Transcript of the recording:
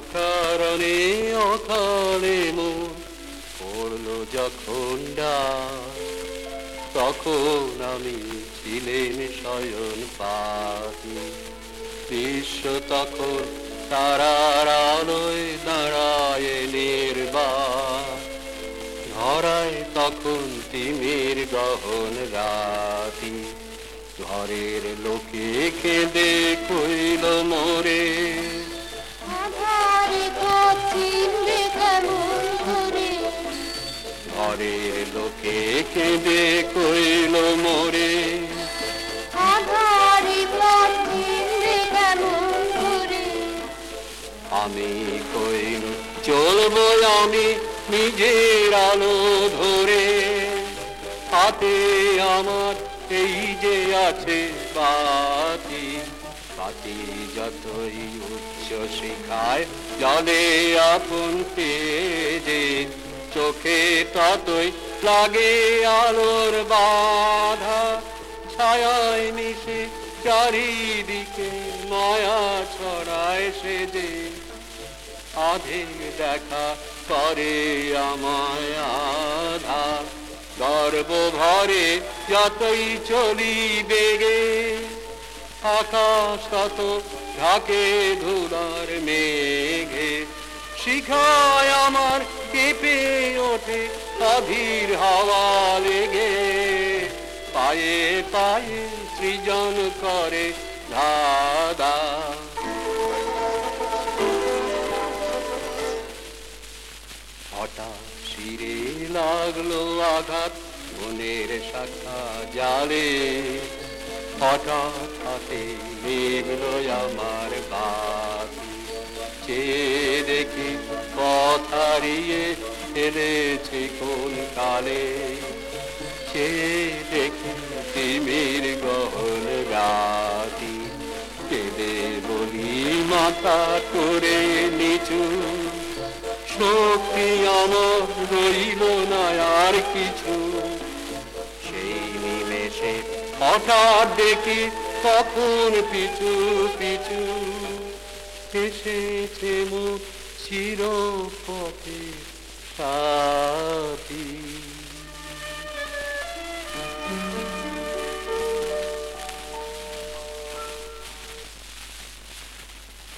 অকারণে অকালে মন পড়ল যখন ডাক, তখন আমি ছিলেন শয়ন পাতি বিশ্ব তখন তারার আলোয় দাঁড়ায় নির্বাক ধরায় তখন তিমির গহন রাতি ঘরের লোকে কেঁদে কইল মোরে ঘরের লোকে কেঁদে কইল মোরে। আমি কইল চলবো আমি নিজের আলো ধরে। হাতে আমার এই যে আছে বাতি বাতি যতই উচ্চ শিখায় জলে আপন তেজে চোখে ততই লাগে আলোর বাধা। ছায়ায় মিশে চারিদিকে মায়া ছড়ায় সে যে আধে দেখা করে আমায় আধা। গর্ব ভরে যতই চলি বেগে, আকাশ তত ঢাকে ধুলার মেঘে। শিখায় আমার কেঁপে ওঠে অধীর হাওয়া লেগে। পায়ে পায়ে সৃজন করে ধাদা হঠাৎ শিরে লাগল আঘাত, মনের শাখা জালে। হঠাৎ হাতে নিভলো আমার বাতি হারিয়ে ফেলেছে কোন কালে চেয়ে দেখি তিমির গহন রাতি কেঁদে বলি মাথা করে নিচু। শক্তি আমার রইল না আর কিছু। সেই নিমেষে হঠাৎ দেখি কখন পিছু পিছু এসেছে মুখ চির পথে সাথী